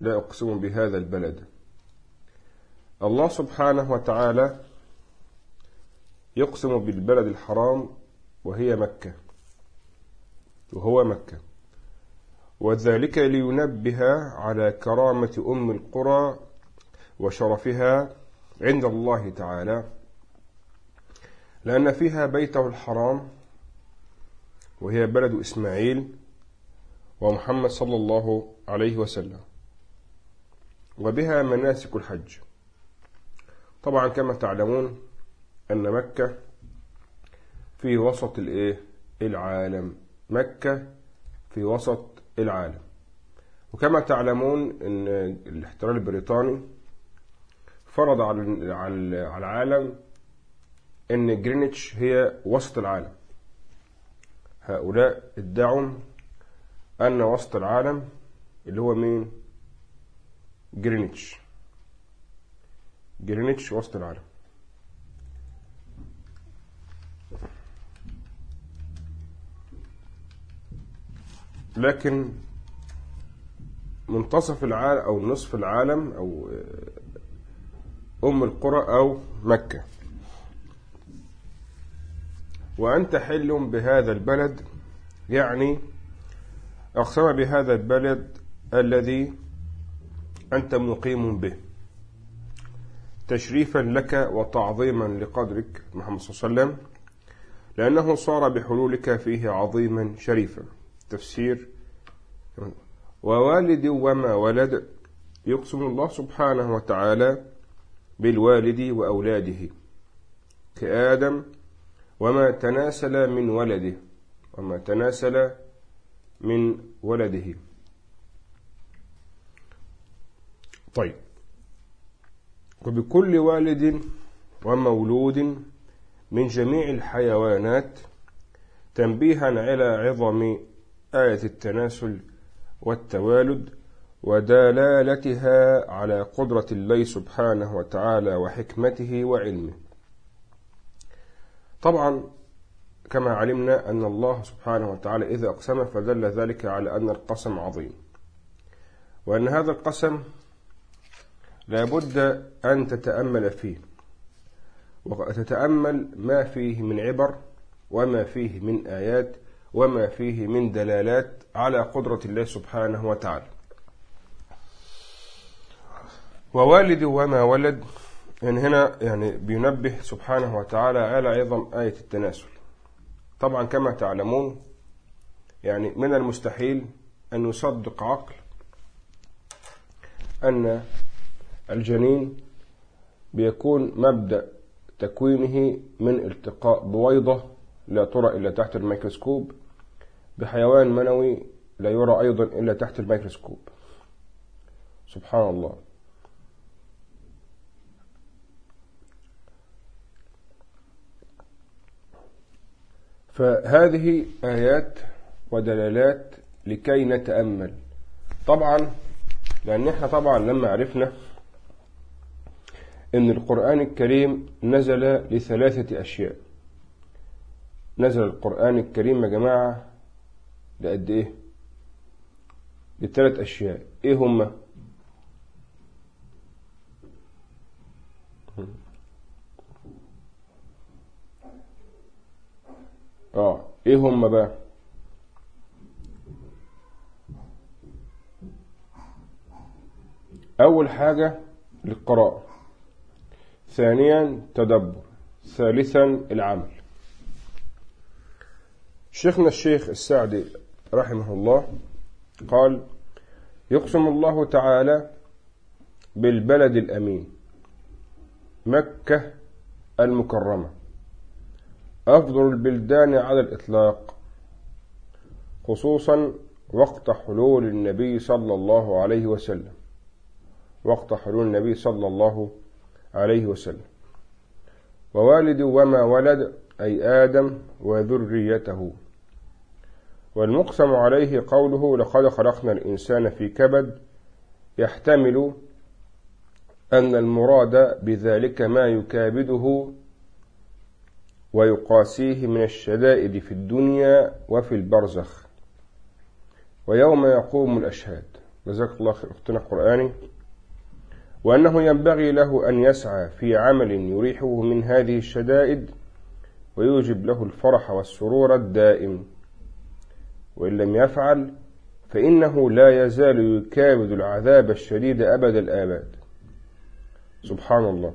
لا أقسم بهذا البلد. الله سبحانه وتعالى يقسم بالبلد الحرام وهي مكة. وهو مكة. وذلك لينبه على كرامة أم القرى وشرفها عند الله تعالى. لأن فيها بيته الحرام وهي بلد إسماعيل ومحمد صلى الله عليه وسلم. وبها مناسك الحج. طبعا كما تعلمون أن مكة في وسط الإيه؟ العالم. مكة في وسط العالم. وكما تعلمون أن الاحتلال البريطاني فرض على العالم أن جرينتش هي وسط العالم. هؤلاء ادعوا أن وسط العالم اللي هو مين؟ جرينتش جرينتش وسط العالم. لكن منتصف العالم أو نصف العالم أو أم القرى أو مكة. وأنت حل بهذا البلد يعني أقسم بهذا البلد الذي أنت مقيم به. تشريفا لك وتعظيما لقدرك محمد صلى الله عليه وسلم لأنه صار بحلولك فيه عظيما شريفا. تفسير ووالد وما ولد يقسم الله سبحانه وتعالى بالوالد وأولاده كآدم وما تناسل من ولده وما تناسل من ولده. طيب. وبكل والد ومولود من جميع الحيوانات تنبيها على عظم آية التناسل والتوالد ودلالتها على قدرة الله سبحانه وتعالى وحكمته وعلمه. طبعا كما علمنا أن الله سبحانه وتعالى إذا أقسم فدل ذلك على أن القسم عظيم. وأن هذا القسم لابد أن تتأمل فيه. وتتأمل ما فيه من عبر وما فيه من آيات وما فيه من دلالات على قدرة الله سبحانه وتعالى. ووالد وما ولد يعني هنا يعني بينبه سبحانه وتعالى على عظم آية التناسل. طبعا كما تعلمون يعني من المستحيل أن يصدق عقل أن الجنين بيكون مبدأ تكوينه من التقاء بويضة لا ترى إلا تحت الميكروسكوب بحيوان منوي لا يرى أيضا إلا تحت الميكروسكوب. سبحان الله. فهذه آيات ودلالات لكي نتأمل. طبعا لأن إحنا طبعا لما عرفنا أن القرآن الكريم نزل لثلاثة أشياء. نزل القرآن الكريم يا جماعة لقد إيه؟ لثلاث أشياء. إيه هما آه إيه هم بقى؟ أول حاجة للقراءة ثانيا تدبر ثالثا العمل. شيخنا الشيخ السعدي رحمه الله قال يقسم الله تعالى بالبلد الأمين مكة المكرمة أفضل البلدان على الإطلاق خصوصا وقت حلول النبي صلى الله عليه وسلم. وقت حلول النبي صلى الله عليه وسلم. ووالد وما ولد أي آدم وذريته. والمقسم عليه قوله لقد خلقنا الإنسان في كبد يحتمل أن المراد بذلك ما يكابده ويقاسيه من الشدائد في الدنيا وفي البرزخ. ويوم يقوم الأشهاد. جزاك الله خير. أختنا القرآني. وأنه ينبغي له أن يسعى في عمل يريحه من هذه الشدائد ويوجب له الفرح والسرور الدائم. وإن لم يفعل فإنه لا يزال يكابد العذاب الشديد أبد الآباد. سبحان الله.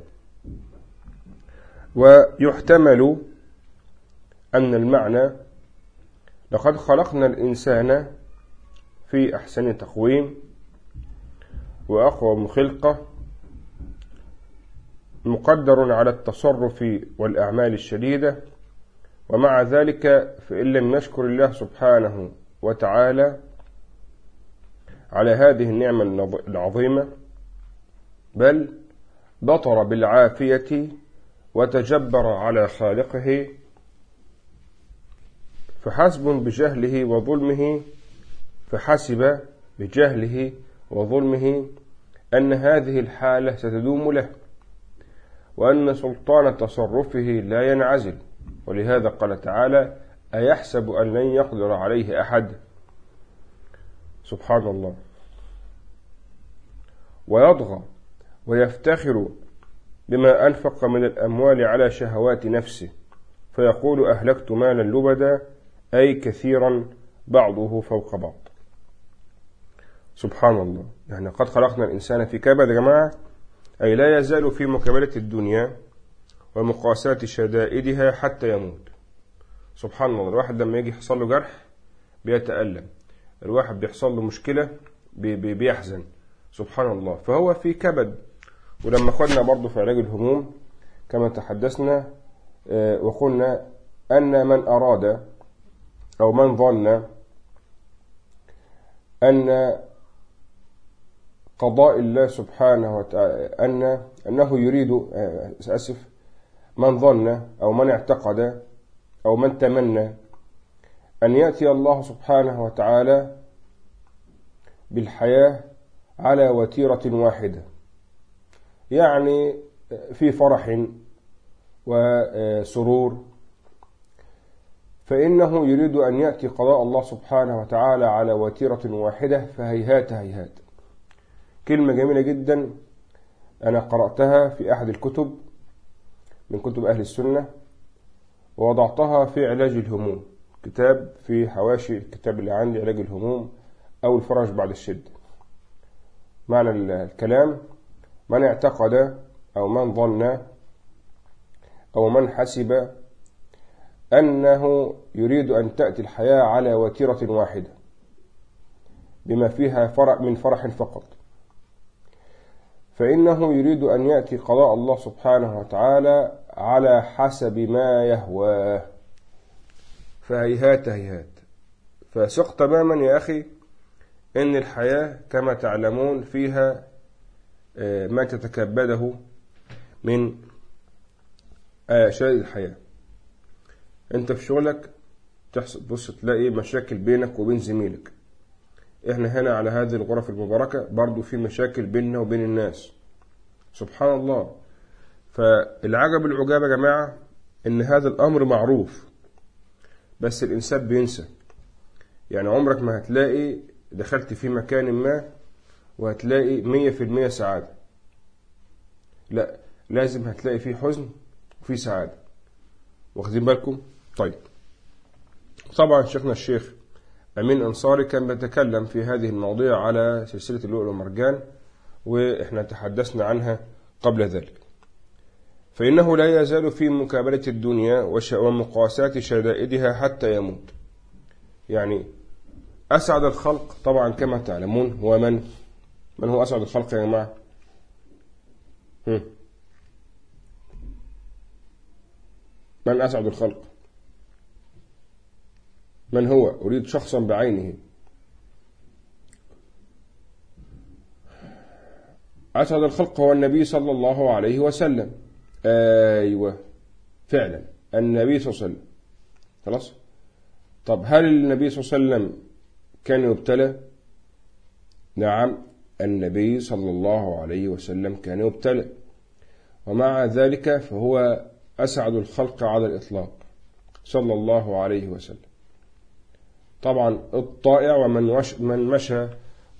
ويحتمل أن المعنى لقد خلقنا الإنسان في أحسن تقويم وأقوم خلقة مقدر على التصرف والأعمال الشديدة ومع ذلك فإن لم يشكر الله سبحانه وتعالى على هذه النعمة العظيمة بل بطر بالعافية وتجبر على خالقه فحسب بجهله وظلمه فحسب بجهله وظلمه أن هذه الحالة ستدوم له. وأن سلطان تصرفه لا ينعزل. ولهذا قال تعالى أيحسب أن لن يقدر عليه أحد؟ سبحان الله. ويضغى ويفتخر بما أنفق من الأموال على شهوات نفسه فيقول أهلكت مالا لبدا أي كثيرا بعضه فوق بعض. سبحان الله. يعني قد خلقنا الإنسان في كبد يا جماعة. أي لا يزال في مكابلة الدنيا ومقاساة شدائدها حتى يموت. سبحان الله الواحد لما يجي يحصل له جرح بيتألم. الواحد بيحصل له مشكلة بيحزن. سبحان الله. فهو في كبد. ولما خدنا برضه في علاج الهموم كما تحدثنا آه، وقلنا أن من أراد أو من ظن أن قضاء الله سبحانه وتعالى أن أنه يريد آه، أسف من ظن أو من اعتقد أو من تمنى أن يأتي الله سبحانه وتعالى بالحياة على وتيرة واحدة يعني في فرح وسرور فإنه يريد أن يأتي قضاء الله سبحانه وتعالى على وتيرة واحدة فهيهات هيهات. كلمة جميلة جدا. أنا قرأتها في أحد الكتب من كتب أهل السنة ووضعتها في علاج الهموم كتاب في حواشي الكتاب اللي عندي علاج الهموم أو الفرج بعد الشدة معنى الكلام من اعتقد أو من ظن أو من حسب أنه يريد أن تأتي الحياة على وتيرة واحدة بما فيها فرق من فرح فقط. فإنه يريد أن يأتي قضاء الله سبحانه وتعالى على حسب ما يهواه. فهيهات هيهات. فثق تماما يا أخي إن الحياة كما تعلمون فيها آه، ما تتكبده من أشياء الحياة. أنت في شغلك تحصل بص تلاقي مشاكل بينك وبين زميلك. إحنا هنا على هذه الغرف المباركة برضو في مشاكل بيننا وبين الناس. سبحان الله. فالعجب العجاب يا جماعة إن هذا الأمر معروف بس الإنسان بينسى. يعني عمرك ما هتلاقي دخلت في مكان ما وهتلاقي مية في المية سعادة. لا لازم هتلاقي فيه حزن وفيه سعادة. واخدين بالكم؟ طيب. طبعا شيخنا الشيخ أمين أنصاري كان بيتكلم في هذه المواضيع على سلسلة اللؤلؤ والمرجان وإحنا تحدثنا عنها قبل ذلك. فإنه لا يزال في مكابلة الدنيا ومقاساة شدائدها حتى يموت. يعني أسعد الخلق طبعا كما تعلمون هو من؟ من هو أسعد الخلق يا جماعة؟ من أسعد الخلق؟ من هو؟ أريد شخصا بعينه. أسعد الخلق هو النبي صلى الله عليه وسلم. أيوة فعلا النبي صلى الله عليه وسلم. خلاص؟ طب هل النبي صلى الله عليه وسلم كان يبتلى؟ نعم النبي صلى الله عليه وسلم كان يبتلى. ومع ذلك فهو أسعد الخلق على الإطلاق. صلى الله عليه وسلم. طبعا الطائع ومن من مشى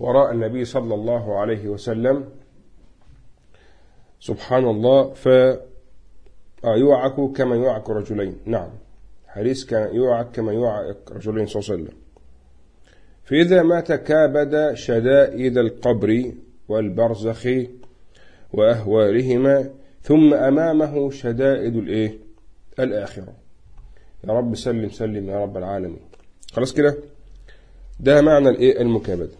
وراء النبي صلى الله عليه وسلم. سبحان الله فيوعك كما يوعك رجلين. نعم. حديث كان يوعك كما يوعك رجلين صلى الله عليه وسلم. فإذا مات كابد شدائد القبر والبرزخ وأهوالهما ثم أمامه شدائد الإيه؟ الآخرة. يا رب سلم سلم يا رب العالمين. خلاص كده؟ ده معنى الإيه؟ المكابدة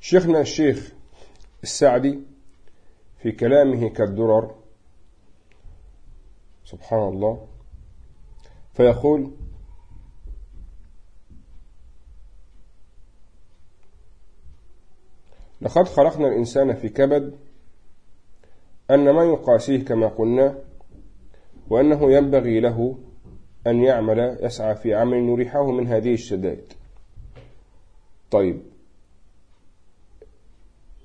شيخنا الشيخ السعدي في كلامه كالدرر سبحان الله فيقول لقد خلقنا الإنسان في كبد أن ما يقاسيه كما قلنا وأنه ينبغي له أن يعمل يسعى في عمل يريحه من هذه الشدائد. طيب.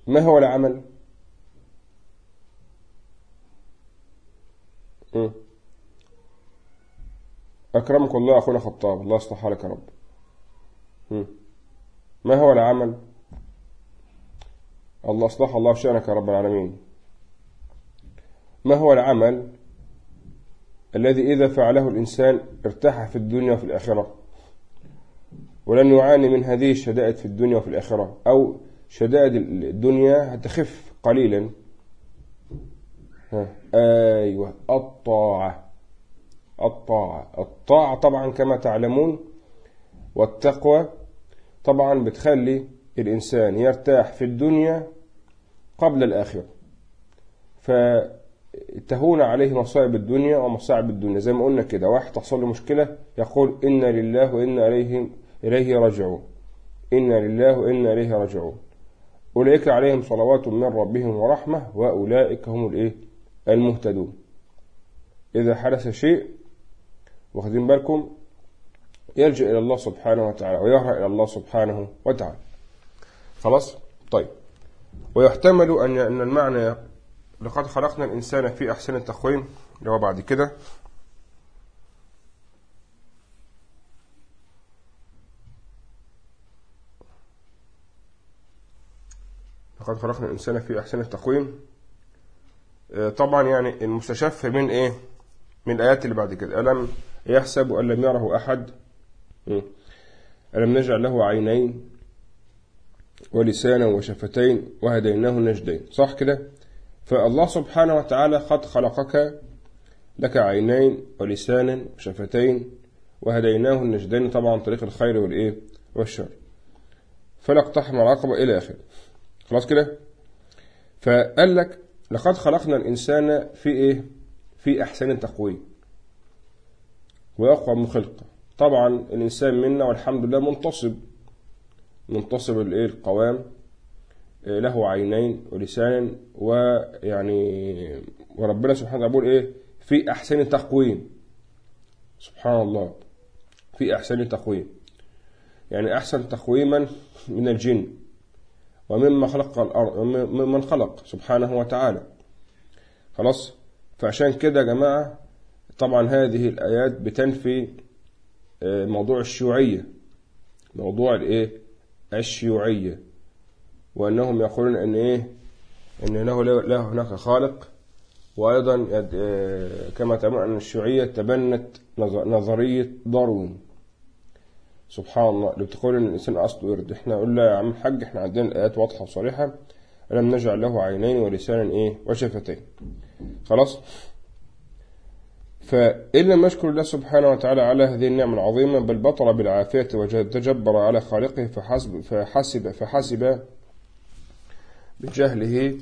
ما هو العمل؟ أكرمك الله أخونا خطاب الله يصلح حالك يا رب. ما هو العمل؟ الله أصلح الله شأنك يا رب العالمين. ما هو العمل؟ الذي إذا فعله الإنسان ارتاح في الدنيا وفي الآخرة. ولن يعاني من هذه الشدائد في الدنيا وفي الآخرة. أو شدائد الدنيا هتخف قليلا. أيوة. الطاعة. الطاعة. الطاعة طبعا كما تعلمون والتقوى طبعا بتخلي الإنسان يرتاح في الدنيا قبل الآخرة. فتهون عليه مصائب الدنيا ومصاعب الدنيا. زي ما قلنا كده واحد تحصل له مشكلة يقول إنا لله وإنا إليه, إليه راجعون. إنا لله وإنا إليه راجعون. أولئك عليهم صلوات من ربهم ورحمة وأولئك هم الإيه؟ المهتدون. إذا حدث شيء واخدين بالكم يلجأ إلى الله سبحانه وتعالى ويهرع إلى الله سبحانه وتعالى. خلاص؟ طيب. ويحتمل أن المعنى لقد خلقنا الإنسان في أحسن التقويم. اللي هو بعد كده. لقد خلقنا الإنسان في أحسن التقويم. آه، طبعا يعني المستشف من إيه؟ من الآيات اللي بعد كده. ألم يحسب أن لم يره أحد؟ ألم نجعل له عينين ولسانا وشفتين وهديناه النجدين؟ صح كده؟ فالله سبحانه وتعالى قد خلقك لك عينين ولسانا وشفتين وهديناه النجدين طبعا طريق الخير والإيه والشر. فلا اقتحم العقبة إلى آخره خلاص كده؟ فقال لك لقد خلقنا الإنسان في إيه؟ في أحسن تقويم. ويقوى من خلقه. طبعا الإنسان منا والحمد لله منتصب. منتصب الإيه؟ القوام. له عينين ولسان ويعني وربنا سبحانه وتعالى بيقول إيه؟ في أحسن تقويم. سبحان الله. في أحسن تقويم. يعني أحسن تقويما من الجن ومما خلق الأرض وممن خلق سبحانه وتعالى. خلاص؟ فعشان كده يا جماعة طبعا هذه الآيات بتنفي آه، موضوع الشيوعية. موضوع الإيه؟ الشيوعية. وأنهم يقولون أن إيه؟ أن له, له هناك خالق. وأيضا آه، كما تعلمون أن الشيوعية تبنت نظرية داروين. سبحان الله. اللي بتقول إن الإنسان أصله قرد إحنا قلنا له يا عم الحاج إحنا عندنا الآيات واضحة وصريحة. ألم نجعل له عينين ولسانا إيه؟ وشفتين. خلاص؟ فإن لم يشكر الله سبحانه وتعالى على هذه النعمة العظيمة بل بطل بالعافية وتجبر على خالقه فحسب فحسب فحسب بجهله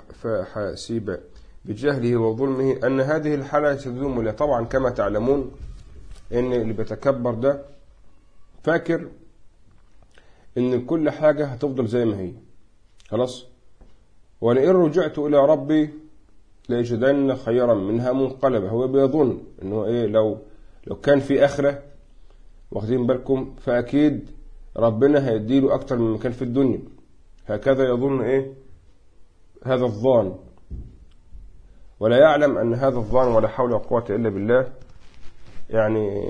وفحاسب بجهله وظلمه أن هذه الحالة ستدوم له. طبعا كما تعلمون إن اللي بيتكبر ده فاكر إن كل حاجة هتفضل زي ما هي. خلاص؟ ولئن رجعت إلى ربي ليجدن خيرا منها منقلبا هو بيظن إنه إيه لو لو كان في آخرة واخدين بالكم فأكيد ربنا هيديله أكتر من كان في الدنيا. هكذا يظن إيه؟ هذا الظان. ولا يعلم أن هذا الظان ولا حول ولا قوة إلا بالله. يعني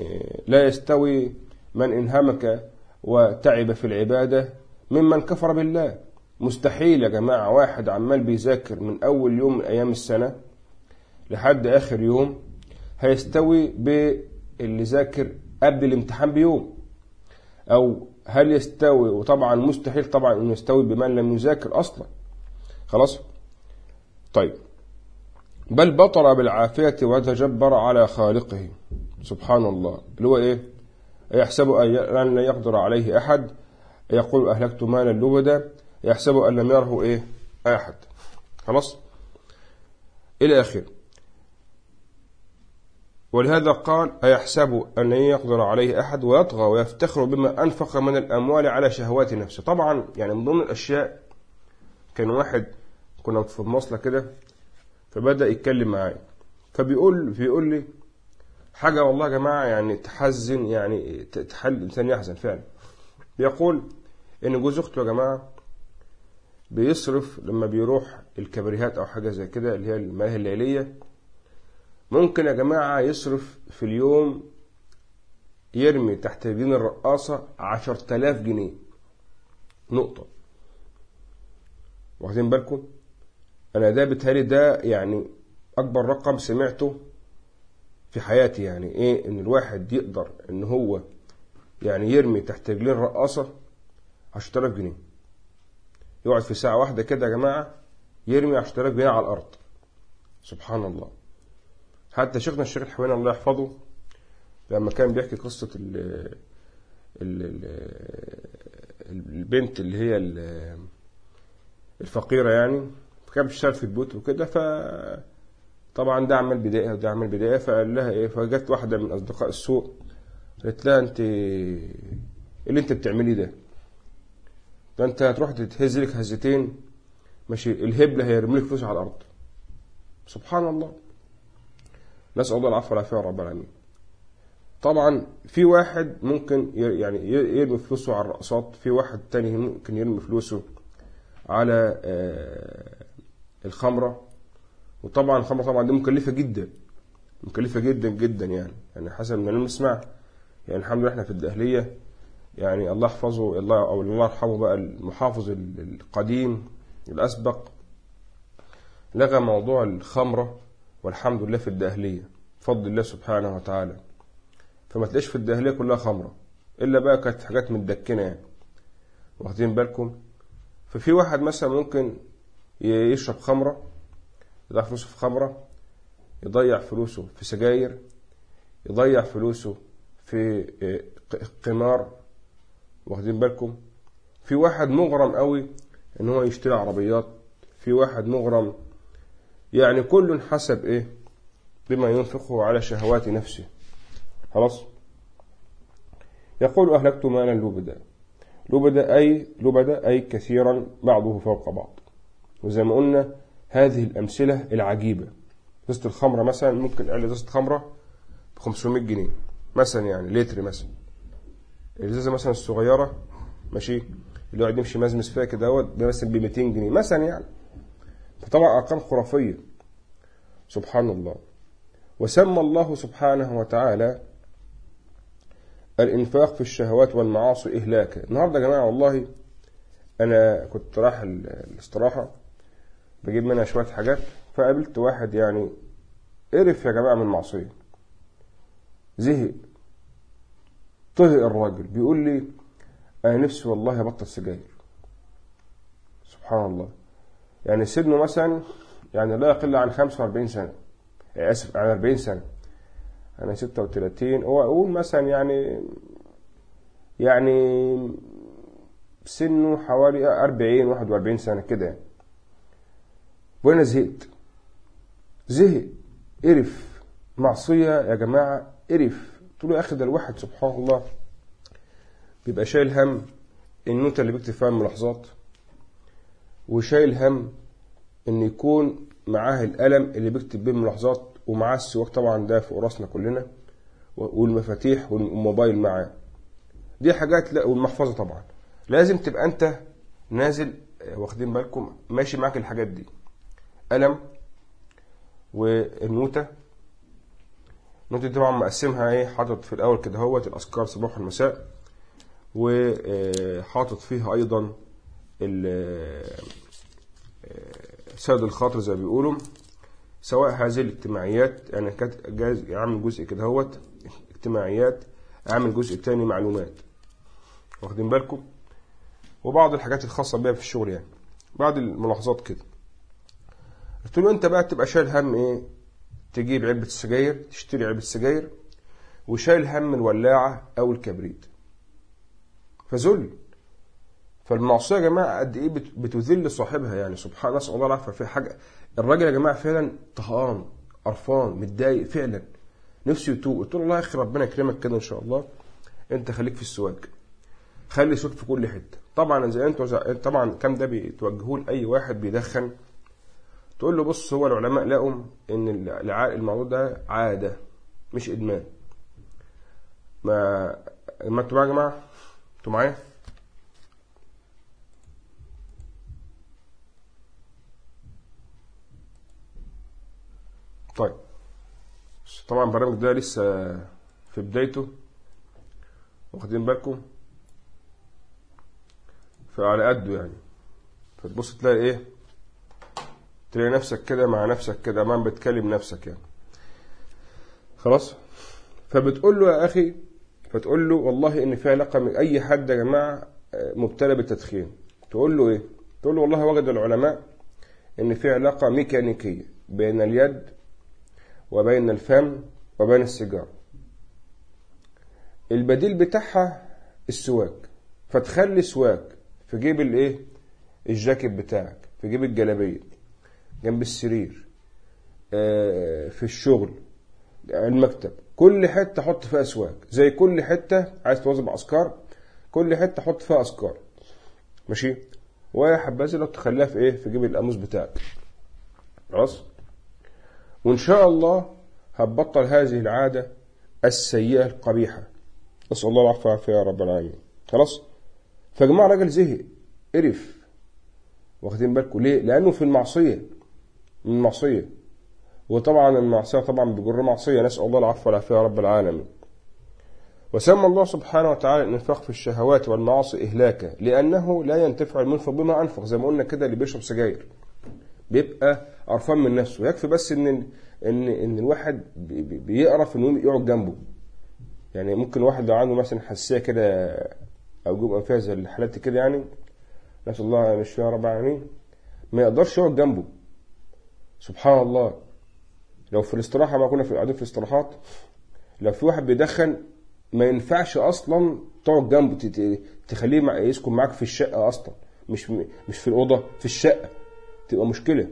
لا يستوي من إنهمك وتعب في العبادة ممن كفر بالله. مستحيل يا جماعة واحد عمال بيذاكر من أول يوم من أيام السنة لحد آخر يوم هيستوي باللي ذاكر قبل الامتحان بيوم. أو هل يستوي؟ وطبعا مستحيل طبعا إنه يستوي بمن لم يذاكر أصلا. خلاص؟ طيب. بل بطر بالعافية وتجبر على خالقه. سبحان الله. اللي هو إيه؟ يحسب أن لا يقدر عليه أحد. يقول أهلكت مالا لبدا. يحسب أن لم يره إيه؟ أحد. خلاص؟ إلى آخره ولهذا قال أيحسب أن يقدر عليه أحد ويطغى ويفتخر بما أنفق من الأموال على شهوات نفسه؟ طبعا يعني من ضمن الأشياء كان واحد كنا في المواصلة كده فبدأ يتكلم معايا. فبيقول بيقول لي حاجة والله يا جماعة يعني تحزن يعني تحل الإنسان يحزن فعلا. بيقول إن جوز أخته يا جماعة بيصرف لما بيروح الكبريهات أو حاجة زي كده اللي هي الملاهي الليلية ممكن يا جماعة يصرف في اليوم يرمي تحت رجلين الرقاصة عشر تلاف جنيه. نقطة. واخدين بالكم؟ أنا ده بتهالي ده يعني أكبر رقم سمعته في حياتي يعني إيه؟ إن الواحد يقدر إن هو يعني يرمي تحت رجلين الرقاصة عشر تلاف جنيه. يقعد في ساعة واحدة كده يا جماعة يرمي عشر تلاف جنيه على الأرض. سبحان الله. حتى شيخنا الشيخ الحويني الله يحفظه لما كان بيحكي قصة ال ال البنت اللي هي الفقيرة يعني فكان بتشتغل في البيوت وكده ف طبعا ده عمل بداية وده عمل بداية فقال لها إيه فجت واحدة من أصدقاء السوق قالت لها أنت اللي أنت بتعمليه ده ده أنت هتروح تتهز لك هزتين ماشي الهبلة هيرمي لك فلوس على الأرض. سبحان الله. نسأل الله العفو والعافية يا رب العالمين. طبعا في واحد ممكن يعني يرمي فلوسه على الرقصات في واحد تاني ممكن يرمي فلوسه على الخمرة. وطبعا الخمرة طبعا دي مكلفة جدا مكلفة جدا جدا يعني يعني حسب ما نسمع يعني الحمد لله إحنا في الدهلية يعني الله يحفظه الله أو الله يرحمه بقى المحافظ القديم الأسبق. لغى موضوع الخمرة والحمد لله في الدهلية بفضل الله سبحانه وتعالى. فما تلاقيش في الدهلية كلها خمرة إلا بقى كانت حاجات متدكنة يعني. واخدين بالكم؟ ففي واحد مثلا ممكن يشرب خمرة يضيع فلوسه في خمرة يضيع فلوسه في سجاير يضيع فلوسه في قمار. واخدين بالكم؟ في واحد مغرم قوي إن هو يشتري عربيات في واحد مغرم يعني كل حسب إيه؟ بما ينفقه على شهوات نفسه. خلاص؟ يقول أهلكت مالا لبدا. لبدا أي لبدا أي كثيرا بعضه فوق بعض. وزي ما قلنا هذه الأمثلة العجيبة. ازازة الخمرة مثلا ممكن ازازة خمرة ب 500 جنيه. مثلا يعني لتر مثلا. الازازة مثلا الصغيرة ماشي؟ اللي يقعد يمشي مزمز فيها كده دوت مثلا ب 200 جنيه. مثلا يعني. فطبعا أرقام خرافية. سبحان الله. وسمى الله سبحانه وتعالى الإنفاق في الشهوات والمعاصي إهلاكا. النهاردة يا جماعة والله أنا كنت رايح الاستراحة بجيب منها شوية حاجات فقابلت واحد يعني قرف يا جماعة من المعصية. زهق. طهق الراجل. بيقول لي أنا نفسي والله أبطل سجاير. سبحان الله. يعني سنه مثلا يعني لا يقل عن 45 سنة. آسف عن 40 سنة. أنا 36 هو أقول مثلا يعني يعني سنه حوالي 40 41 سنة كده. يعني وأنا زهقت. زهق. قرف معصية يا جماعة قرف قلت له يا أخي ده الواحد سبحان الله بيبقى شايل هم النوتة اللي بيكتب فيها الملاحظات. وشايل هم إن يكون معاه القلم اللي بيكتب بيه الملاحظات ومعاه السواك طبعا ده فوق راسنا كلنا والمفاتيح والموبايل معاه. دي حاجات لا والمحفظة طبعا. لازم تبقى أنت نازل واخدين بالكم ماشي معاك الحاجات دي. قلم والنوتة. النوتة دي طبعا مقسمها إيه؟ حاطط في الأول كده هوت الأذكار صباح والمساء وحاطط فيها أيضا سيد الخاطر زي ما بيقولوا سواء هذه الاجتماعيات يعني كانت جايز اعمل جزء كده هوت اجتماعيات اعمل جزء تاني معلومات. واخدين بالكم؟ وبعض الحاجات الخاصة بيها في الشغل يعني بعض الملاحظات كده. قلت له أنت بقى تبقى شايل هم إيه؟ تجيب علبة السجاير تشتري علبة سجاير وشايل هم الولاعة أو الكبريت. فذل فالمعصية يا جماعة قد إيه بتذل صاحبها يعني سبحان نسأل الله العافية في حاجة الراجل يا جماعة فعلا طهقان قرفان متضايق فعلا نفسه يتوب. قلت له والله يا أخي ربنا يكرمك كده إن شاء الله. أنت خليك في السواك. خلي صوت في كل حتة. طبعا زي أنتوا طبعا كم ده بتوجهوه لاي واحد بيدخن تقول له بص هو العلماء لقوا إن الموضوع ده عادة مش إدمان. ما ما أنتوا يا جماعة؟ أنتوا معايا؟ طيب. طبعا البرنامج ده لسه في بدايته واخدين بالكم. فعلى قده يعني. فتبص تلاقي إيه؟ تلاقي نفسك كده مع نفسك كده ما بتكلم نفسك يعني. خلاص؟ فبتقول له يا أخي فتقول له والله إن في علاقه من أي حد يا جماعة مبتلى بالتدخين. تقول له إيه؟ تقول له والله وجد العلماء إن في علاقه ميكانيكية بين اليد وبين الفم وبين السيجاره البديل بتاعها السواك. فتخلي سواك في جيب الايه؟ الجاكيت بتاعك في جيب الجلابية جنب السرير في الشغل المكتب. كل حتة حط فيها اسواق زي كل حتة عايز توظف اذكار كل حتة حط فيها اذكار ماشي؟ ويا حبذا لو تخليها في إيه؟ في جيب القاموس بتاعك. خلاص؟ وإن شاء الله هتبطل هذه العادة السيئة القبيحة. نسال الله العفو والعافية يا رب العالمين. خلاص؟ فيا جماعة راجل زهق قرف. واخدين بالكم ليه؟ لأنه في المعصية. من المعصية. وطبعا المعصية طبعا بجر معصية. نسأل الله العفو والعافية يا رب العالمين. وسمى الله سبحانه وتعالى الإنفاق في الشهوات والمعاصي اهلاكا لأنه لا ينتفع المنفق بما أنفق زي ما قلنا كده اللي بيشرب سجاير. بيبقى قرفان من نفسه. يكفي بس إن إن إن الواحد بيقرف إنه يقعد جنبه. يعني ممكن واحد لو عنده مثلا حساسية كده أو جوب انفيه زي الحالات كده يعني نسأل الله مش فيها رب العالمين ما يقدرش يقعد جنبه. سبحان الله. لو في الاستراحة ما كنا في قاعدين في الاستراحات لو في واحد بيدخن ما ينفعش أصلا تقعد جنبه تخليه يسكن معاك في الشقة أصلا. مش مش في الأوضة في الشقة. تبقى مشكلة.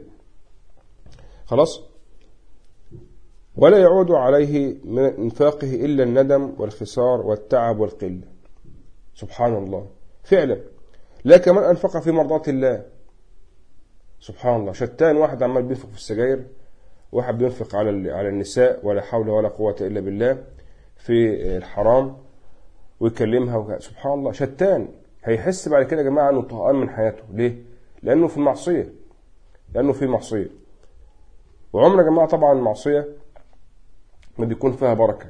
خلاص؟ ولا يعود عليه من انفاقه إلا الندم والخسار والتعب والقله سبحان الله. فعلا. لا كمان أنفق في مرضات الله. سبحان الله. شتان. واحد عمال بينفق في السجاير. واحد بينفق على على النساء. ولا حول ولا قوة إلا بالله. في الحرام. ويكلمها سبحان الله. شتان. هيحس بعد كده يا جماعة أنه طهقان من حياته. ليه؟ لأنه في المعصية. لأنه في معصية وعمر يا جماعة طبعا المعصية ما بيكون فيها بركة.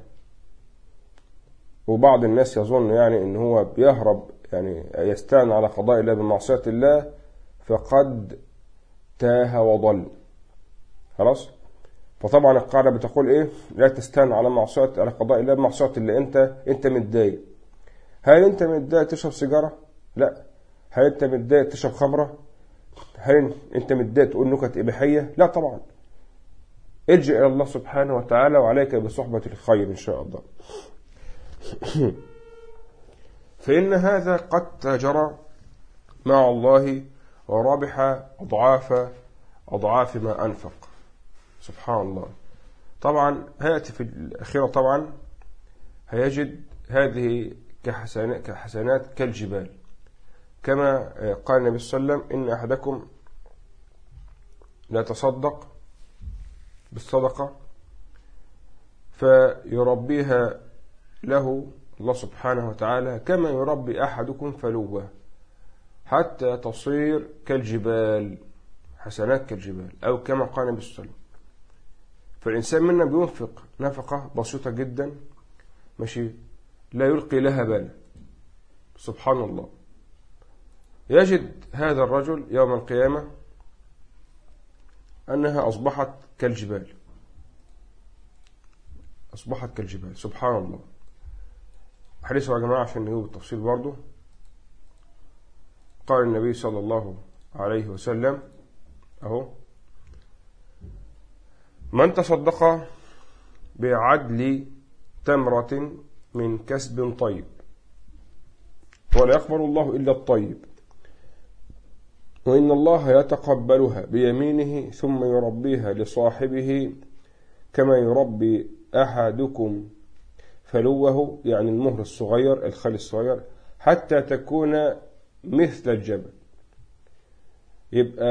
وبعض الناس يظن يعني إن هو بيهرب يعني يستعن على قضاء الله بمعصية الله فقد تاه وضل. خلاص؟ فطبعا القاعدة بتقول إيه؟ لا تستعن على معصية على قضاء الله بمعصية اللي أنت أنت متضايق. هل أنت متضايق تشرب سيجارة؟ لا. هل أنت متضايق تشرب خمرة؟ هل أنت متضايق تقول نكت إباحية؟ لا طبعا. الجئ إلى الله سبحانه وتعالى وعليك بصحبة الخير إن شاء الله. فإن هذا قد تاجر مع الله وربح أضعاف أضعاف ما أنفق. سبحان الله. طبعا هيأتي في الأخيرة طبعا هيجد هذه كحسنات, كحسنات كالجبال. كما قال النبي صلى الله عليه وسلم إن أحدكم لا تصدق بالصدقة فيربيها له الله سبحانه وتعالى كما يربي أحدكم فلوة حتى تصير كالجبال حسنات كالجبال أو كما قال النبي صلى الله فالإنسان منا بينفق نفقة بسيطة جدا ماشي لا يلقي لها بالا سبحان الله. يجد هذا الرجل يوم القيامة أنها أصبحت كالجبال. أصبحت كالجبال. سبحان الله. حديث يا جماعة عشان نجيب التفصيل برضه. قال النبي صلى الله عليه وسلم أهو من تصدق بعدل تمرة من كسب طيب ولا يقبل الله إلا الطيب. وإن الله يتقبلها بيمينه ثم يربيها لصاحبه كما يربي أحدكم فلوه يعني المهر الصغير الخل الصغير حتى تكون مثل الجبل. يبقى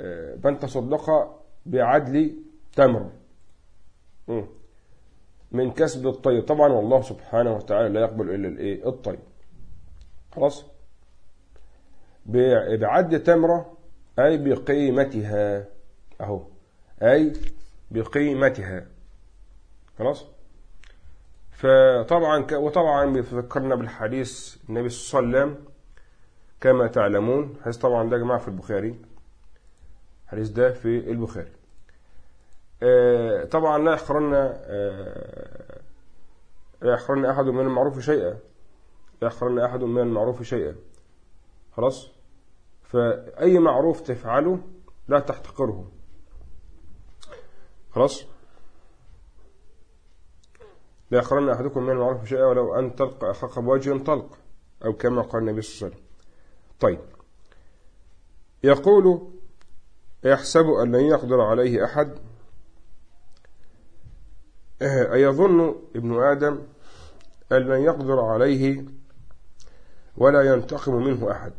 آه، من تصدق بعدل تمر. من كسب الطيب طبعا والله سبحانه وتعالى لا يقبل إلا الطيب خلاص؟ بعد تمرة أي بقيمتها أهو أي بقيمتها. خلاص؟ فطبعا وطبعا بيفكرنا بالحديث النبي صلى الله عليه وسلم كما تعلمون. حديث طبعا ده جماعة في البخاري. الحديث ده في البخاري. آه، طبعا لا يحقرن آه، لا يحقرن أحد من المعروف شيئا. لا يحقرن أحد من المعروف شيئا. خلاص؟ فأي معروف تفعله لا تحتقره. خلاص؟ لا يقرن أحدكم من المعروف شيئا ولو أن تلقى أخاك بوجه طلق أو كما قال النبي صلى الله عليه وسلم. طيب. يقول يحسب أن لن يقدر عليه أحد. أيظن ابن آدم أن لن يقدر عليه ولا ينتقم منه أحد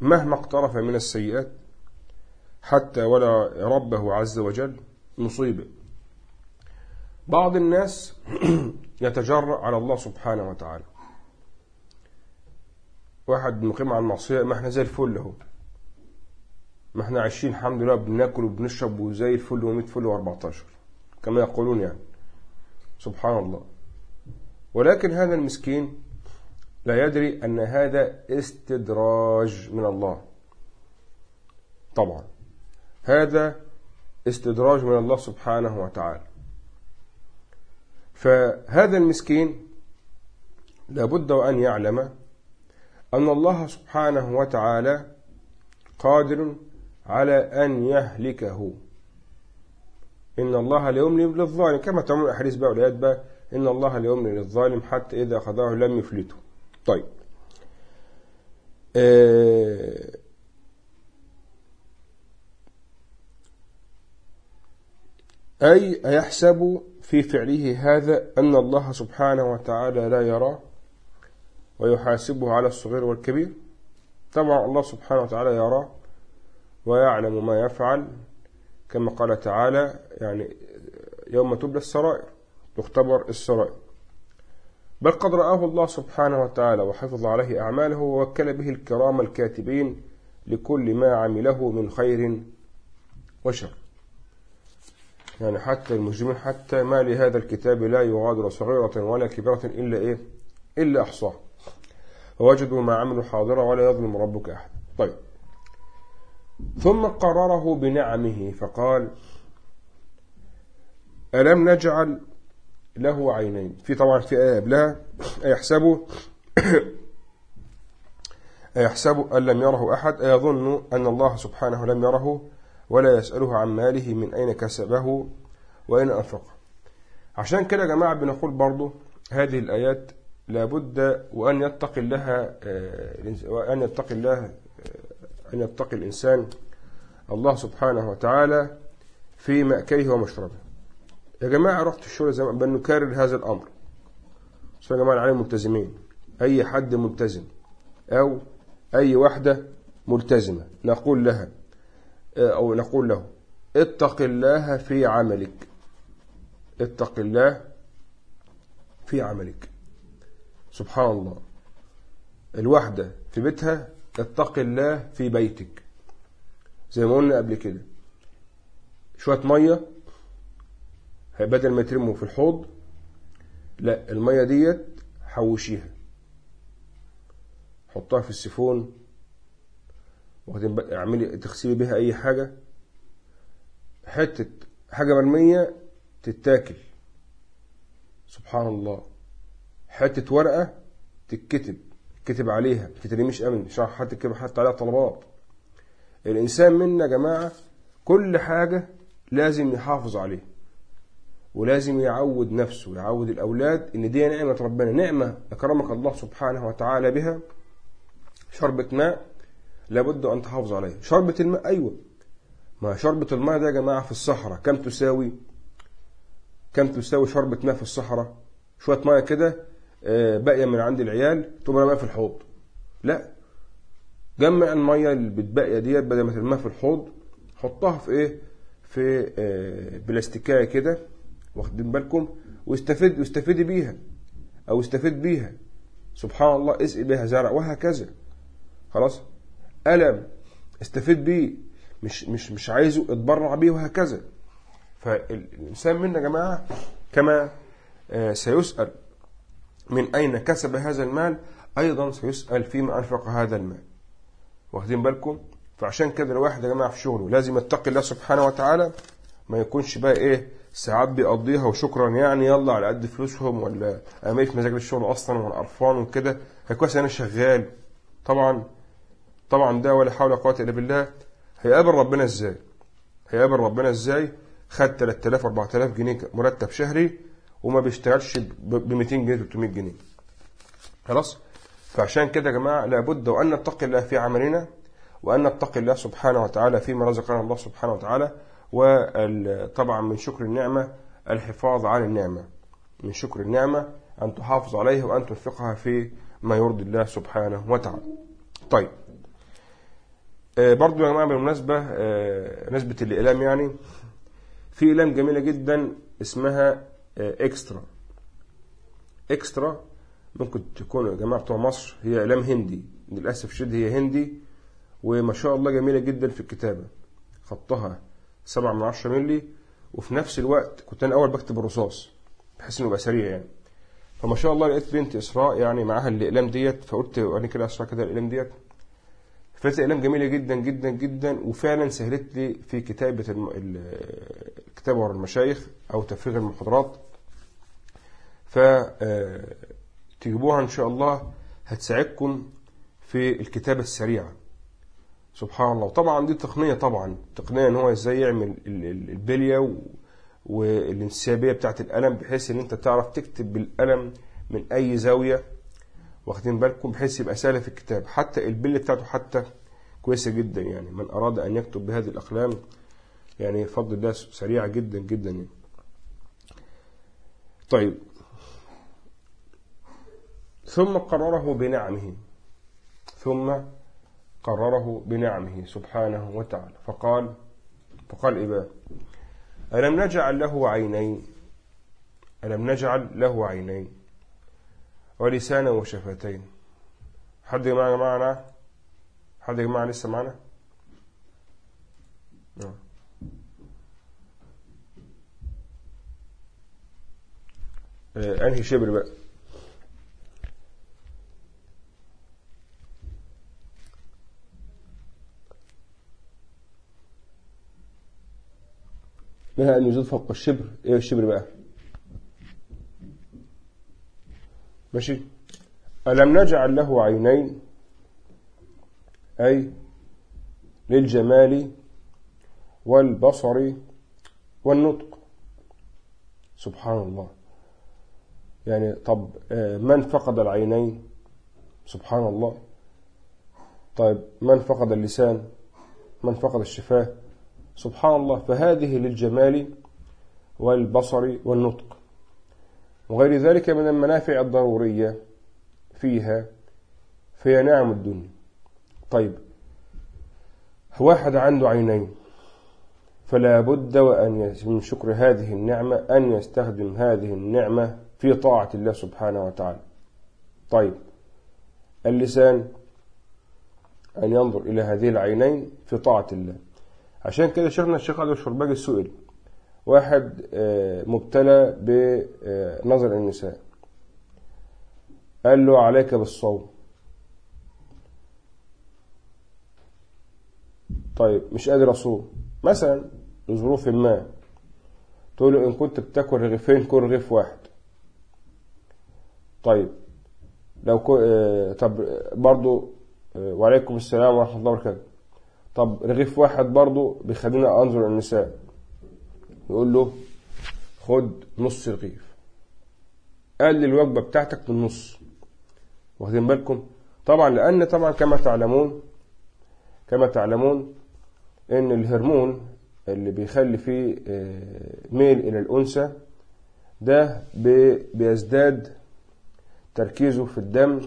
مهما اقترف من السيئات حتى ولا ربه عز وجل مصيبة. بعض الناس يتجرأ على الله سبحانه وتعالى. واحد مقيم على المعصية ما إحنا زي الفل أهو ما إحنا عايشين الحمد لله بناكل وبنشرب وزي الفل و100 فل و14 كما يقولون يعني. سبحان الله. ولكن هذا المسكين لا يدري أن هذا استدراج من الله. طبعا. هذا استدراج من الله سبحانه وتعالى. فهذا المسكين لابد أن يعلم أن الله سبحانه وتعالى قادر على أن يهلكه. إن الله ليملي للظالم كما تعمل الأحاديث بقى والآيات بقى إن الله ليملي للظالم حتى إذا أخذه لم يفلته. طيب. آه أي أيحسب في فعله هذا أن الله سبحانه وتعالى لا يرى ويحاسبه على الصغير والكبير؟ طبعا الله سبحانه وتعالى يرى ويعلم ما يفعل كما قال تعالى يعني يوم تبلى السرائر تختبر السرائر. بل قد رآه الله سبحانه وتعالى وحفظ عليه أعماله ووكل به الكرام الكاتبين لكل ما عمله من خير وشر. يعني حتى المجرمين حتى ما لهذا الكتاب لا يغادر صغيرة ولا كبيرة إلا إيه؟ إلا أحصاه. ووجدوا ما عملوا حاضرا ولا يظلم ربك أحد. طيب. ثم قرره بنعمه فقال ألم نجعل له عينين. في طبعا في آية قبلها أيحسبوا أيحسب أن لم يره أحد؟ أيظن أن الله سبحانه لم يره ولا يسأله عن ماله من أين كسبه وأين أنفقه عشان كده يا جماعة بنقول برضو هذه الآيات لابد وأن يتقي الله وأن يتقي الله أن يتقي الإنسان الله سبحانه وتعالى في مأكله ومشربه. يا جماعة رحت الشغل زمان بنكرر هذا الأمر. يا جماعة العالم ملتزمين. أي حد ملتزم؟ أو أي واحدة ملتزمة؟ نقول لها أو نقول له اتق الله في عملك. اتق الله في عملك. سبحان الله. الواحدة في بيتها اتق الله في بيتك. زي ما قلنا قبل كده. شوية مية بدل ما ترموا في الحوض لا المية ديت حوشيها. حطها في السيفون اعملي تغسلي بيها أي حاجة. حتة حاجة مرمية تتاكل. سبحان الله. حتة ورقة تتكتب كتب عليها مش امن شرح حتى كتب حتى عليها طلبات. الإنسان منا يا جماعة كل حاجة لازم يحافظ عليها. ولازم يعود نفسه يعود الأولاد إن دي نعمة ربنا. نعمة أكرمك الله سبحانه وتعالى بها. شربة ماء لابد أن تحافظ عليها. شربة الماء أيوة. ما شربة الماء ده يا جماعة في الصحراء. كم تساوي؟ كم تساوي شربة ماء في الصحراء؟ شوية ماء كده باقية من عند العيال تبقى ماء في الحوض. لا. جمع المية اللي بتبقية ديت بدل ما ترميها في الحوض حطها في إيه؟ في بلاستيكايه كده. واخدين بالكم واستفيد واستفيدي بيها أو استفيد بيها. سبحان الله اسقي بيها زرع وهكذا. خلاص؟ قلم استفيد بيه. مش مش مش عايزه اتبرع بيه وهكذا. فالإنسان منا يا جماعة كما سيسأل من أين كسب هذا المال أيضا سيسأل فيما أنفق هذا المال. واخدين بالكم؟ فعشان كده الواحد يا جماعة في شغله. لازم يتقي الله سبحانه وتعالى. ما يكونش بقى إيه ساعات بيقضيها وشكرا يعني يلا على قد فلوسهم ولا أنا ماليش مزاج للشغل أصلا وأنا قرفان وكده كويس أنا شغال طبعا طبعا ده ولا حول ولا قوة إلا بالله هيقابل ربنا إزاي؟ هيقابل ربنا إزاي؟ خد 3000 4000 جنيه مرتب شهري وما بيشتغلش ب 200 جنيه 300 جنيه. خلاص؟ فعشان كده يا جماعة لابد وأن نتقي الله في عملنا وأن نتقي الله سبحانه وتعالى فيما رزقنا الله سبحانه وتعالى وطبعا من شكر النعمة الحفاظ على النعمة. من شكر النعمة أن تحافظ عليها وأن تنفقها في ما يرضي الله سبحانه وتعالى. طيب. برضو يا جماعة بالمناسبة نسبة الإعلام يعني في إعلام جميلة جدا اسمها إكسترا. إكسترا ممكن تكون يا جماعة بتوع مصر هي إعلام هندي. للأسف الشديد هي هندي وما شاء الله جميلة جدا في الكتابة. خطها سبعة من عشرة ملي وفي نفس الوقت كنت أنا أول بكتب الرصاص بحيث إنه يبقى سريع يعني. فما شاء الله لقيت بنت إسراء يعني معاها الأقلام ديت فقلت أنا كده أسرع كده الأقلام ديت. فلقيت الأقلام جميلة جدا جدا جدا وفعلا سهلت لي في كتابة الكتابة ورا المشايخ أو تفريغ المحاضرات. فتجيبوها إن شاء الله هتساعدكم في الكتابة السريعة. سبحان الله. طبعا دي تقنية طبعا. تقنية إن هو إزاي يعمل البلية والانسيابية بتاعت القلم بحيث إن أنت تعرف تكتب بالقلم من أي زاوية واخدين بالكم؟ بحيث يبقى سهل في الكتاب. حتى البلية بتاعته حتى كويسة جدا يعني. من أراد أن يكتب بهذه الأقلام يعني فضل الله سريعة جدا جدا يعني. طيب. ثم قرره بنعمه. ثم قرره بنعمه سبحانه وتعالى. فقال فقال بقى؟ ألم نجعل له عينين؟ ألم نجعل له عينين؟ ولسانا وشفتين. حد جماعة معنا؟ حد جماعة لسه معنا؟ نعم. آه أنهي شبر بقى؟ لها أن يزيد فوق الشبر. إيه الشبر بقى؟ ماشي. ألم نجعل له عينين؟ أي للجمال والبصر والنطق. سبحان الله. يعني طب من فقد العينين؟ سبحان الله. طيب من فقد اللسان؟ من فقد الشفاه؟ سبحان الله فهذه للجمال والبصر والنطق. وغير ذلك من المنافع الضرورية فيها فهي نعم الدنيا. طيب واحد عنده عينين فلا بد وأن من شكر هذه النعمة أن يستخدم هذه النعمة في طاعة الله سبحانه وتعالى. طيب اللسان أن ينظر إلى هذه العينين في طاعة الله. عشان كده شيخنا الشيخ علي الشرباجي سئل. واحد مبتلى بنظر النساء. قال له عليك بالصوم. طيب مش قادر أصوم. مثلا لظروف ما. تقول له إن كنت بتاكل رغيفين كل رغيف واحد. طيب لو كو... آه طب برضو آه وعليكم السلام ورحمة الله وبركاته. طب رغيف واحد برضو بيخليني أنظر النساء. يقول له خد نص رغيف. قلل الوجبة بتاعتك للنص واخدين بالكم؟ طبعا لأن طبعا كما تعلمون كما تعلمون إن الهرمون اللي بيخلي فيه ميل إلى الأنثى ده بيزداد تركيزه في الدم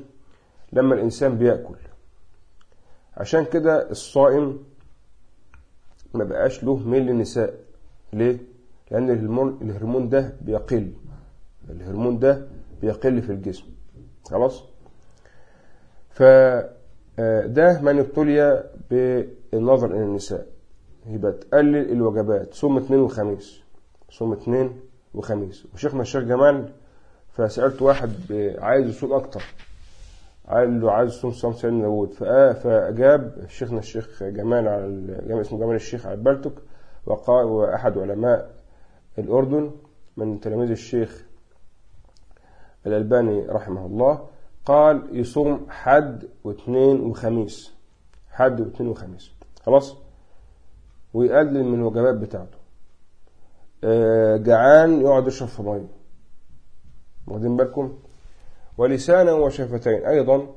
لما الإنسان بيأكل. عشان كده الصائم ما بقاش له ميل للنساء. ليه؟ لأن الهرمون الهرمون ده بيقل. الهرمون ده بيقل في الجسم. خلاص؟ فده من ابتلي بالنظر إلى النساء. يبقى تقلل الوجبات. صوم اثنين وخميس. صوم اثنين وخميس. وشيخنا الشيخ جمال فسألت واحد عايز يصوم أكتر. قال له عايز يصوم صوم سيدنا داوود فأجاب شيخنا الشيخ جمال على اسمه جمال الشيخ على البلتك وقال وأحد علماء الأردن من تلاميذ الشيخ الألباني رحمه الله قال يصوم حد واثنين وخميس. حد واثنين وخميس. خلاص؟ ويقلل من الوجبات بتاعته. جعان يقعد يشرب في ميه. واخدين بالكم؟ ولسانا وشفتين. أيضا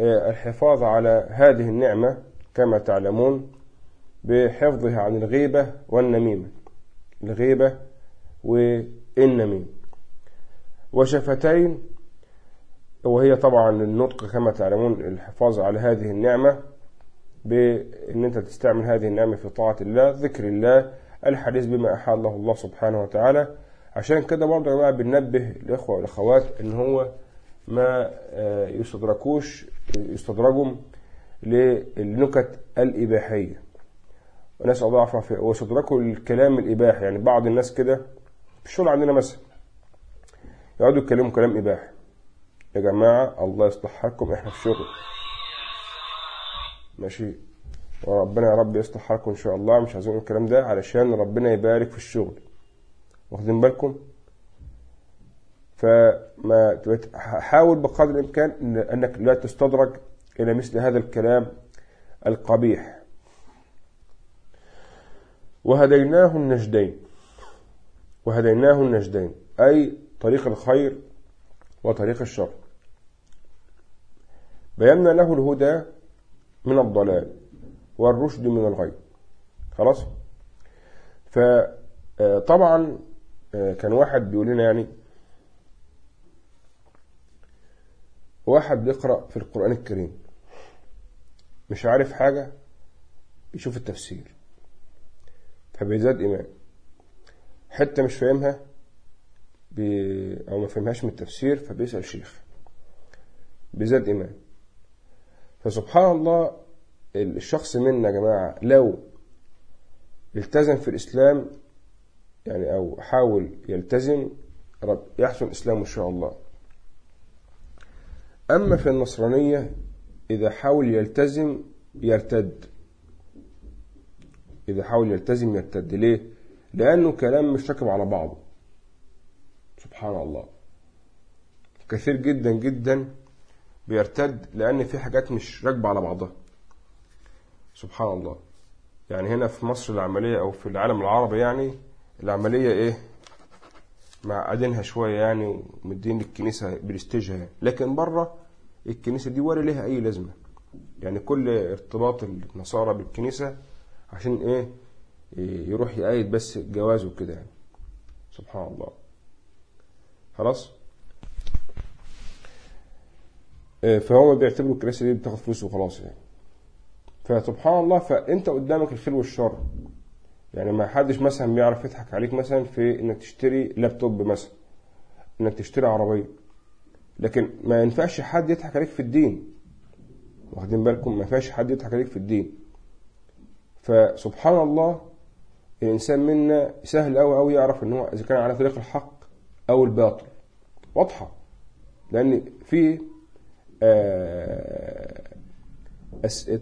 الحفاظ على هذه النعمة كما تعلمون بحفظها عن الغيبة والنميمة. الغيبة والنميمة. وشفتين وهي طبعا النطق كما تعلمون الحفاظ على هذه النعمة بأن أنت تستعمل هذه النعمة في طاعة الله ذكر الله الحديث بما أحاله الله سبحانه وتعالى. عشان كده برضه يا جماعة بننبه الإخوة والأخوات إن هو ما يستدركوش يستدرجوا للنكت الإباحية. ونسأل الله العافية ويستدركوا الكلام الإباحي. يعني بعض الناس كده في الشغل عندنا مثلا يقعدوا يتكلموا كلام إباحي. يا جماعة الله يصلح حالكم إحنا في الشغل ماشي؟ وربنا يا رب يصلح حالكم إن شاء الله. مش عايزين الكلام ده علشان ربنا يبارك في الشغل. واخدين بالكم؟ فما حاول بقدر الإمكان أنك لا تستدرج إلى مثل هذا الكلام القبيح. وهديناه النجدين. وهديناه النجدين. أي طريق الخير وطريق الشر. بينا له الهدى من الضلال والرشد من الغي. خلاص؟ فطبعا كان واحد بيقول لنا يعني واحد بيقرأ في القرآن الكريم مش عارف حاجة يشوف التفسير فبيزداد إيمان. حتة مش فاهمها بي أو ما فهمهاش من التفسير فبيسأل شيخ. بيزداد إيمان. فسبحان الله الشخص منا يا جماعة لو التزم في الإسلام يعني أو حاول يلتزم يحسن إسلامه إن شاء الله. أما في النصرانية إذا حاول يلتزم يرتد. إذا حاول يلتزم يرتد. ليه؟ لأنه كلام مش راكب على بعضه. سبحان الله. كثير جدا جدا بيرتد لأن في حاجات مش راكبة على بعضها. سبحان الله. يعني هنا في مصر العملية أو في العالم العربي يعني العملية إيه؟ معقدينها شوية يعني ومدين الكنيسة برستيجها يعني. لكن بره الكنيسة دي ولا لها أي لازمة. يعني كل ارتباط النصارى بالكنيسة عشان إيه يروح يأيد بس جوازه كده يعني. سبحان الله. خلاص؟ فهم بيعتبروا الكنيسة دي بتاخد فلوس وخلاص يعني. فسبحان الله فأنت قدامك الخير والشر. يعني ما حدش مثلا بيعرف يضحك عليك مثلا في إنك تشتري لابتوب مثلا إنك تشتري عربية. لكن ما ينفعش حد يضحك عليك في الدين. واخدين بالكم؟ ما ينفعش حد يضحك عليك في الدين. فسبحان الله الإنسان منا سهل أوي أوي يعرف إن هو إذا كان على طريق الحق أو الباطل. واضحة. لأن في آه.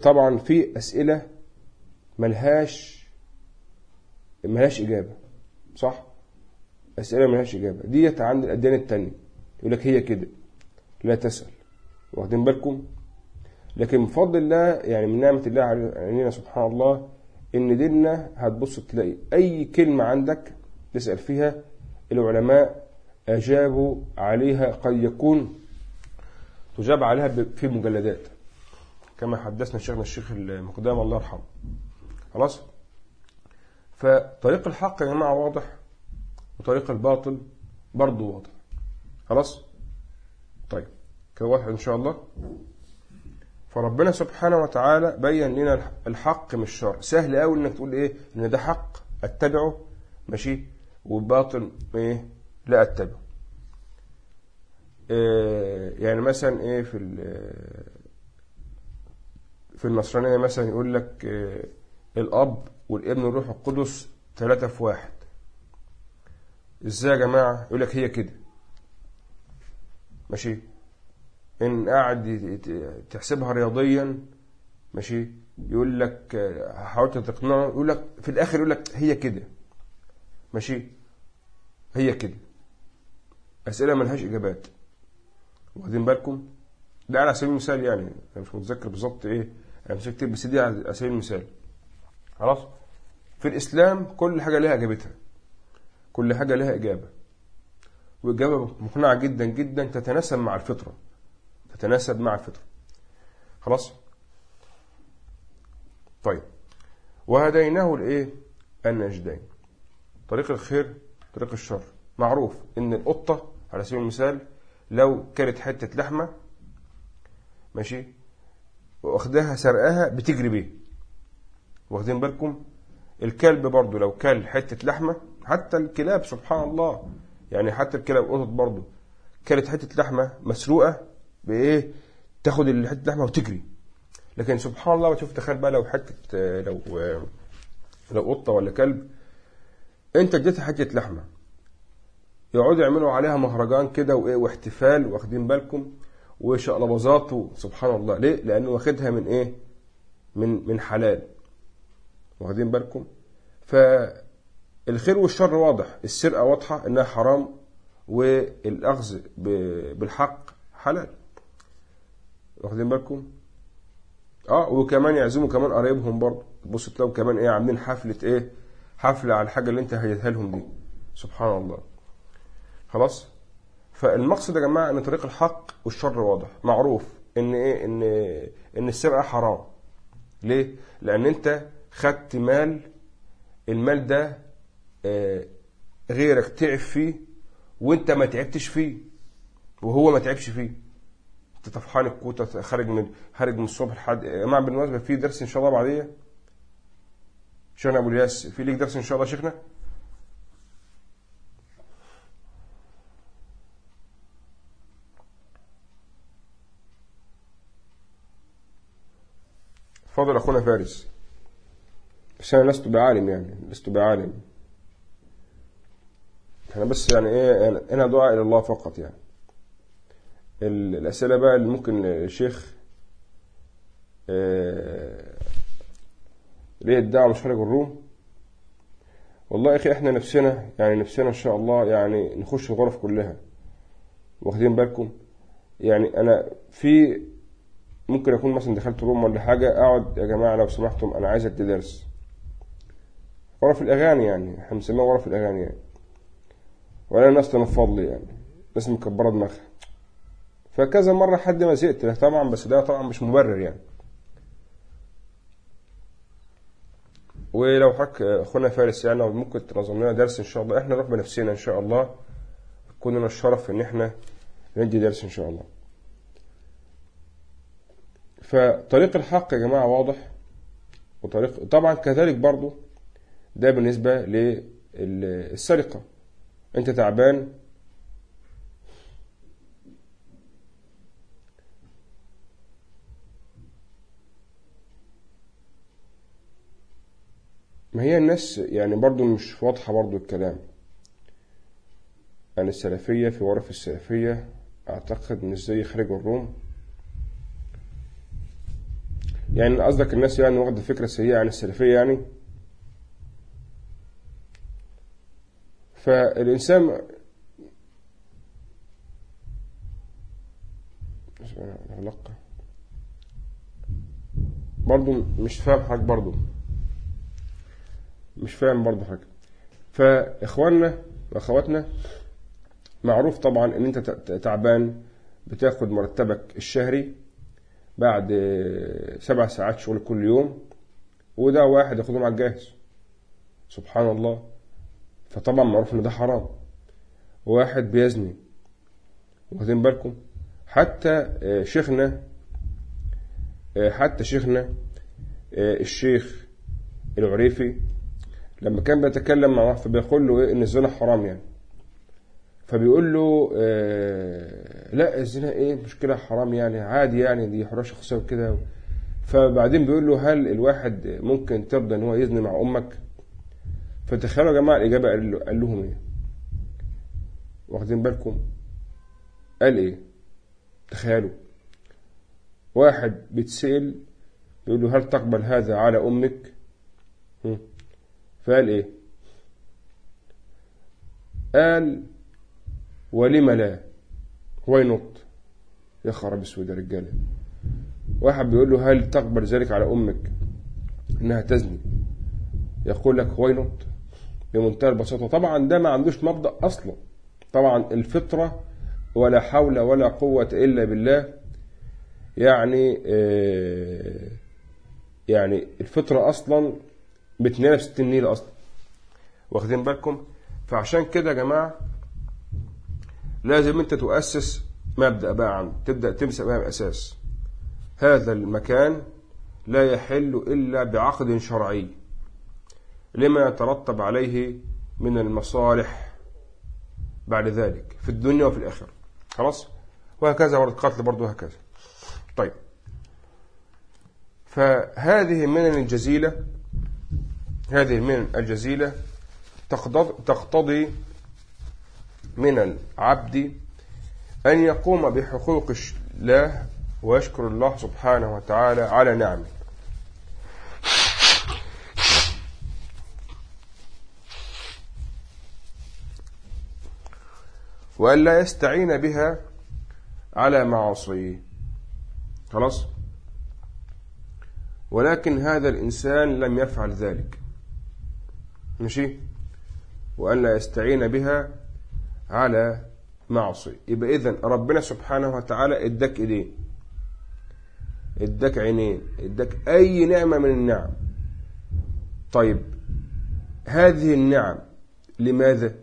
طبعا في أسئلة ملهاش ملهاش إجابة صح؟ أسئلة ملهاش إجابة. ديت عند الأديان التانية. يقول لك هي كده لا تسأل. واخدين بالكم؟ لكن بفضل الله يعني من نعمة الله علينا سبحان الله إن ديننا هتبص تلاقي أي كلمة عندك تسأل فيها العلماء أجابوا عليها قد يكون تجاب عليها في مجلدات. كما حدثنا شيخنا الشيخ المقدام الله يرحمه. خلاص؟ فطريق الحق يا جماعة واضح وطريق الباطل برضه واضح. خلاص؟ طيب كده واضح إن شاء الله. فربنا سبحانه وتعالى بين لنا الحق من الشر. سهل قوي إنك تقول إيه؟ إن ده حق أتبعه ماشي؟ والباطل إيه؟ لا أتبعه. إيه يعني مثلا إيه في في النصرانية مثلا يقول لك إيه الأب والابن والروح القدس ثلاثة في واحد. إزاي يا جماعة؟ يقول لك هي كده. ماشي؟ إن قاعد تحسبها رياضيا ماشي؟ يقول لك حاولت تقنعه يقول لك في الآخر يقول لك هي كده. ماشي؟ هي كده. أسئلة ملهاش إجابات. واخدين بالكم؟ ده على سبيل المثال يعني أنا مش متذكر بالظبط إيه. أنا كتير بس دي على سبيل المثال. خلاص؟ في الإسلام كل حاجة لها إجابتها. كل حاجة لها إجابة. وإجابة مقنعة جدا جدا تتناسب مع الفطرة. تتناسب مع الفطرة. خلاص؟ طيب. وهديناه الإيه؟ النجدين. طريق الخير طريق الشر. معروف إن القطة على سبيل المثال لو كانت حتة لحمة ماشي واخدها سرقاها بتجري بيه. واخدين بالكم؟ الكلب برضو لو كل حتة لحمة حتى الكلاب سبحان الله. يعني حتى الكلاب قطط برضو. كانت حتة لحمة مسروقة بإيه؟ تاخد حتة اللحمه وتجري. لكن سبحان الله بتشوف تخيل بقى لو حتة لو لو قطة ولا كلب انت اديتها حتة لحمة. يقعدوا يعملوا عليها مهرجان كده وإيه؟ واحتفال واخدين بالكم. وشقلباظات سبحان الله. ليه؟ لأنه واخدها من إيه؟ من من حلال. واخدين بالكم؟ فالخير والشر واضح السرقة واضحة إنها حرام والأخذ بالحق حلال. واخدين بالكم؟ آه وكمان يعزموا كمان قرايبهم برضه. تبص تلاقوا كمان إيه عاملين حفلة إيه حفلة على الحاجة اللي أنت هديتها لهم دي. سبحان الله. خلاص؟ فالمقصد يا جماعة إن طريق الحق والشر واضح. معروف إن إيه إن إن السرقة حرام. ليه؟ لأن أنت خدت مال المال ده آه غيرك تعب فيه وانت ما تعبتش فيه وهو ما تعبش فيه. انت طفحان الكوتة خارج من خارج من الصبح لحد يا جماعة بالمناسبه في درس إن شاء الله بعديه شيخنا أبو الياس في ليك درس إن شاء الله شيخنا؟ فضل أخونا فارس. بس أنا لست بعالم يعني لست بعالم. إحنا بس يعني إيه أنا دعاء إلى الله فقط يعني. الأسئلة بقى اللي ممكن الشيخ ليه الدعوة خارج الروم؟ والله يا أخي إحنا نفسنا يعني نفسنا إن شاء الله يعني نخش الغرف كلها. واخدين بالكم؟ يعني أنا في ممكن أكون مثلا دخلت روم ولا حاجة أقعد يا جماعة لو سمحتم أنا عايز أدي درس غرف الأغاني يعني إحنا بنسميها غرف الأغاني يعني. ولا الناس تنفض لي يعني ناس مكبرة دماغها فكذا مرة حد ما زهقت طبعا بس ده طبعا مش مبرر يعني. ولو حك أخونا فارس يعني ممكن تنظم لنا درس إن شاء الله. إحنا نروح بنفسنا إن شاء الله. يكون لنا الشرف إن إحنا ندي درس إن شاء الله. فطريق الحق يا جماعة واضح وطريق طبعا كذلك برضو ده بالنسبة للسرقة. أنت تعبان. ما هي الناس يعني برضو مش واضحة برضو الكلام. يعني السلفية في ورف السلفية أعتقد مش زي خارج الروم. يعني قصدك الناس يعني واخدة فكرة سيئة عن السلفية يعني؟ فالإنسان برضو مش فاهم حاجة برضو. مش فاهم برضو حاجة. فإخواننا وأخواتنا معروف طبعا إن أنت تعبان بتاخد مرتبك الشهري بعد سبع ساعات شغل كل يوم وده واحد ياخده معك جاهز سبحان الله. فطبعا معروف ان ده حرام. واحد بيزني واخدين بالكم؟ حتى شيخنا حتى شيخنا الشيخ العريفي لما كان بيتكلم مع واحد فبيقول له إيه إن الزنا حرام يعني. فبيقول له آه لا الزنا إيه مشكلة حرام يعني عادي يعني دي حرية شخصية وكده. فبعدين بيقول له هل الواحد ممكن ترضى إن هو يزني مع أمك؟ فتخيلوا يا جماعة الإجابة قال, له قال لهم إيه؟ واخدين بالكم؟ قال إيه؟ تخيلوا. واحد بيتسأل بيقول له هل تقبل هذا على أمك؟ فقال إيه؟ قال ولم لا؟ هو ينط يا خراب اسود يا رجاله واحد بيقول له هل تقبل ذلك على أمك؟ إنها تزني. يقول لك هو ينط بمنتهى البساطة. طبعا ده ما عندوش مبدأ أصلا. طبعا الفطرة ولا حول ولا قوة إلا بالله. يعني آه يعني بتنام في 60 نيله أصلا. واخدين بالكم؟ فعشان كده يا جماعة لازم أنت تؤسس مبدأ بقى عم تبدأ تمسك بقى الأساس. هذا المكان لا يحل إلا بعقد شرعي. لما يترتب عليه من المصالح بعد ذلك في الدنيا وفي الآخرة. خلاص؟ وهكذا ورد قتل برضه وهكذا. طيب. فهذه المنن الجزيلة هذه المنن الجزيلة تقتضي من العبد أن يقوم بحقوق الله ويشكر الله سبحانه وتعالى على نعمه. وأن لا يستعين بها على معاصيه. خلاص؟ ولكن هذا الإنسان لم يفعل ذلك. ماشي؟ وأن لا يستعين بها على معصية. يبقى إذن ربنا سبحانه وتعالى إداك إيدين. إداك عينين. إداك أي نعمة من النعم. طيب هذه النعم لماذا؟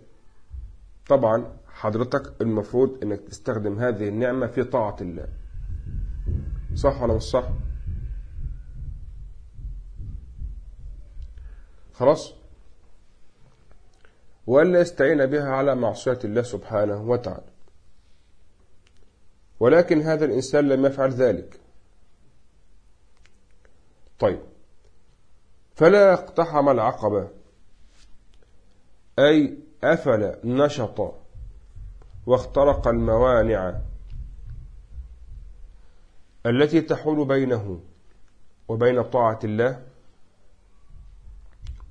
طبعا حضرتك المفروض إنك تستخدم هذه النعمة في طاعة الله. صح ولا مش صح؟ خلاص؟ وألا يستعين بها على معصية الله سبحانه وتعالى. ولكن هذا الإنسان لم يفعل ذلك. طيب. فلا اقتحم العقبة. أي أفل نشط واخترق الموانع التي تحول بينه وبين طاعة الله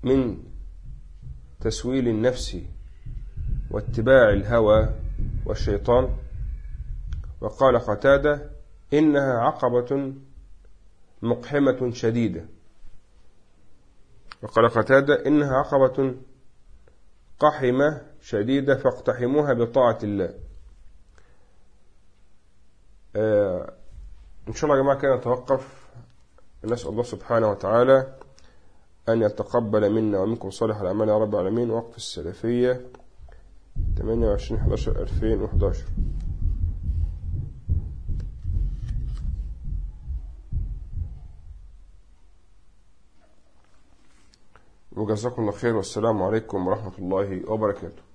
من تسويل النفس واتباع الهوى والشيطان. وقال قتادة إنها عقبة مقحمة شديدة. وقال قتادة إنها عقبة قحمة شديدة فاقتحموها بطاعة الله. آه إن شاء الله يا جماعة كده نتوقف. نسأل الله سبحانه وتعالى أن يتقبل منا ومنكم صالح الأعمال يا رب العالمين. وقف السلفية 28 11 2011 وجزاكم الله خير والسلام عليكم ورحمة الله وبركاته.